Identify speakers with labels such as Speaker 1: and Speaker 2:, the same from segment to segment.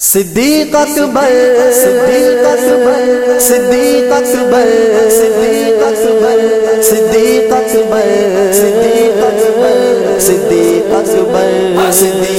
Speaker 1: صدیق اکبر صدیق اکبر صدیق اکبر صدیق اکبر صدیق اکبر صدیق اکبر صدیق اکبر صدیق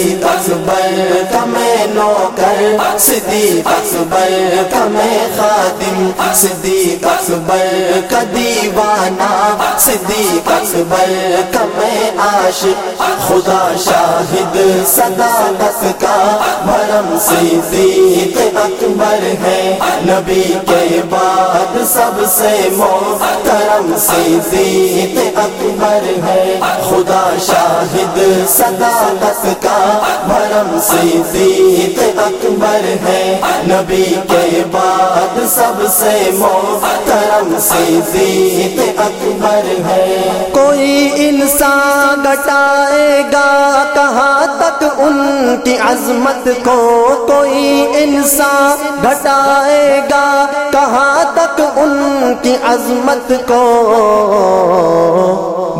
Speaker 1: صدیق اکبر کمیں خادم، صدیق اکبر کا دیوانہ، صدیق اکبر کمیں عاشق، خدا شاہد صداقت کا بھرم صدیق اکبر ہے۔ نبی کے بعد سب سے محترم صدیق اکبر ہے۔ خدا شاہد صداقت کا بھرم صدیق اکبر ہے۔ نبی کے بعد سب سے محترم صدیق اکبر ہے۔ کوئی انسان گٹائے گا کہاں تک ان کی عظمت کو؟ کوئی انسان گھٹائے گا کہاں تک ان کی عظمت کو؟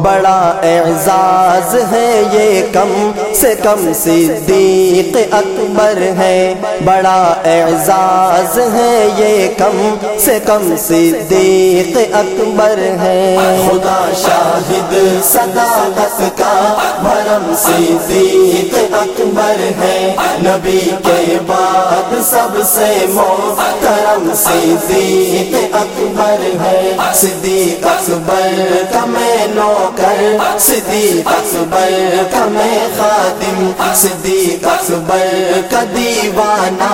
Speaker 1: بڑا اعزاز ہے یہ کم سے کم صدیق اکبر ہے۔ بڑا اعزاز ہے یہ کم سے کم صدیق اکبر ہے۔ خدا شاہد صداقت کا بھرم صدیق اکبر ہے۔ نبی کے بعد سب سے محترم صدیق اکبر ہے۔ صدیق اکبر کا میں نوکر صدیق اکبر کا میں خادم صدیق اکبر کا دیوانہ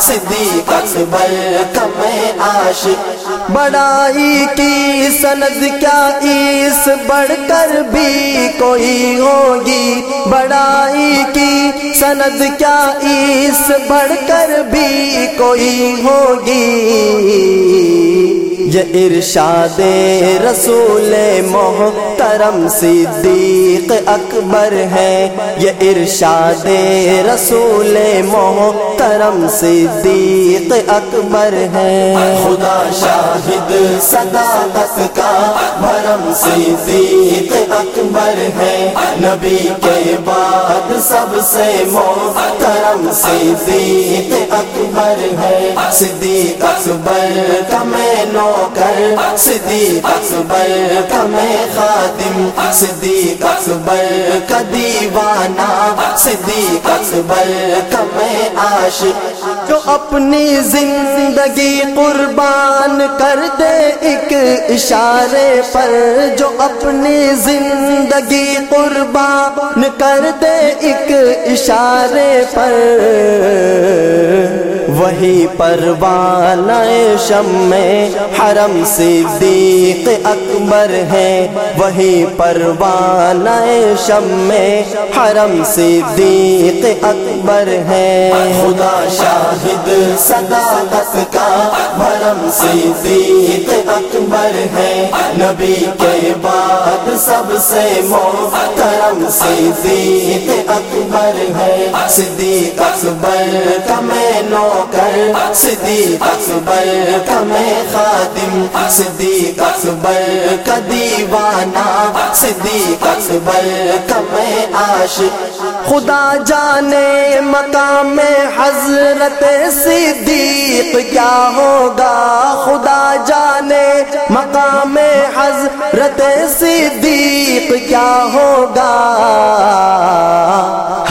Speaker 1: صدیق اکبر کا میں عاشق بڑائی کی سند کیا اس بڑھ کر بھی کوئی ہوگی بڑائی کی سند کیا اس بڑھ کر بھی کوئی ہوگی ارشاد رسول محترم صدیق اکبر ہے۔ یہ ارشاد رسول محترم صدیق اکبر ہے۔ خدا شاہد صداقت کا بھرم صدیق اکبر ہے۔ نبی کے بعد سب سے محترم صدیق اکبر ہے۔ صدیق اکبر کا میں نوکر صدیق اکبر کا میں خادم، صدیق اکبر کا دیوانہ، صدیق اکبر کا میں عاشق۔ جو اپنی زندگی قربان کر دے ایک اشارے پر، جو اپنی زندگی قربان کر دے ایک اشارے پر۔ وہی پروانہ شم حرم صدیق اکبر ہے۔ وہی پروانہ شم حرم صدیق اکبر ہے۔ خدا شاہد صداقت کا بھرم صدیق اکبر ہے۔ نبی کے بعد سب سے محترم صدیق اکبر ہے۔ صدیق اکبر کا میں نوکر۔ صدیق اکبر کا میں خادم۔ صدیق اکبر کا دیوانہ۔ صدیق اکبر کا میں عاشق۔ خدا جانے مقام حضرت صدیق کیا ہوگا۔ خدا جانے مقام حضرت صدیق کیا ہوگا؟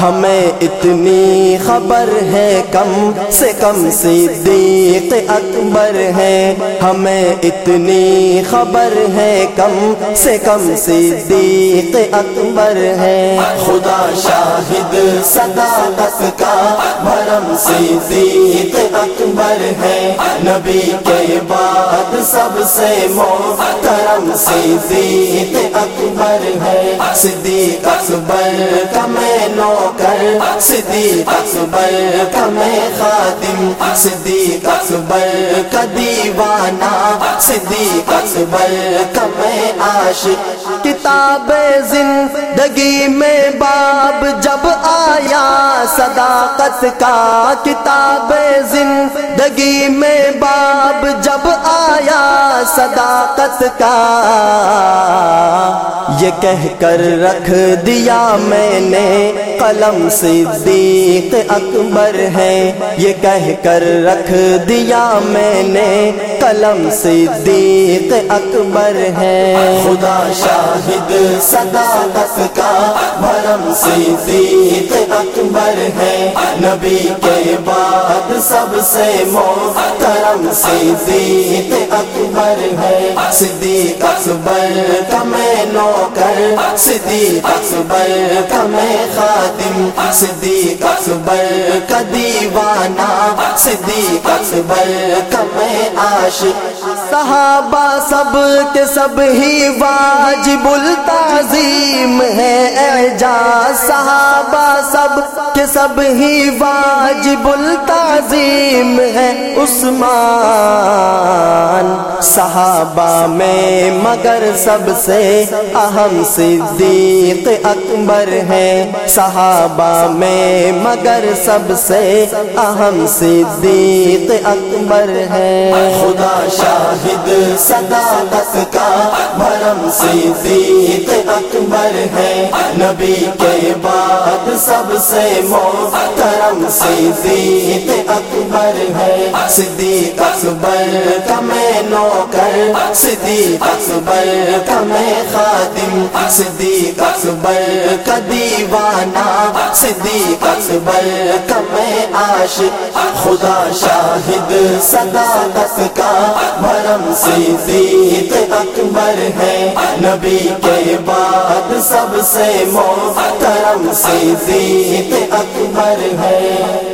Speaker 1: ہمیں اتنی خبر ہے کم سے کم صدیق اکبر ہے۔ ہمیں اتنی خبر ہے کم سے کم صدیق اکبر ہے۔ خدا شاہد صداقت کا بھرم صدیق اکبر ہے۔ نبی کے بعد سب سے محترم صدیق اکبر ہے۔ صدیق اکبر کا میں کر صدیق اکبر کا میں خادم، صدیق اکبر کا دیوانہ، صدیق اکبر کا میں عاشق۔ کتاب زندگی میں باب جب آیا طاقت کا کتاب زندگی میں باب جب آیا صداقت کا یہ کہہ کر رکھ دیا میں نے قلم صدیق اکبر ہے یہ کہہ کر رکھ دیا میں نے قلم صدیق اکبر ہے۔ خدا شاہد صداقت کا بھرم صدیق اکبر ہے۔ نبی کے بعد سب سے محترم صدیق اکبر ہے۔ صدیق اکبر کا میں نوکر، صدیق اکبر کا میں خادم۔ صدیق اکبر کا دیوانہ، صدیق اکبر کا میں عاشق صحابہ سب کے سب ہی واجب التعظیم ہے۔ اعجاز صحابہ سب کے سب ہی واجب التعظیم ہے۔ عثمان، صحابہ میں مگر سب سے اہم صدیق اکبر ہے صحابہ میں مگر سب سے اہم صدیق اکبر ہے خدا شاہد صداقت کا بھرم صدیق اکبر ہے نبی کے بعد سب سے محترم صدیق اکبر ہے صدیق اکبر کا میں نوکر، صدیق اکبر کا میں خادم، صدیق اکبر کا دیوانہ، صدیق اکبر کا میں عاشق، خدا شاہد صداقت کا بھرم صدیق اکبر ہے۔ نبی کے بعد سب سے محترم صدیق اکبر ہے۔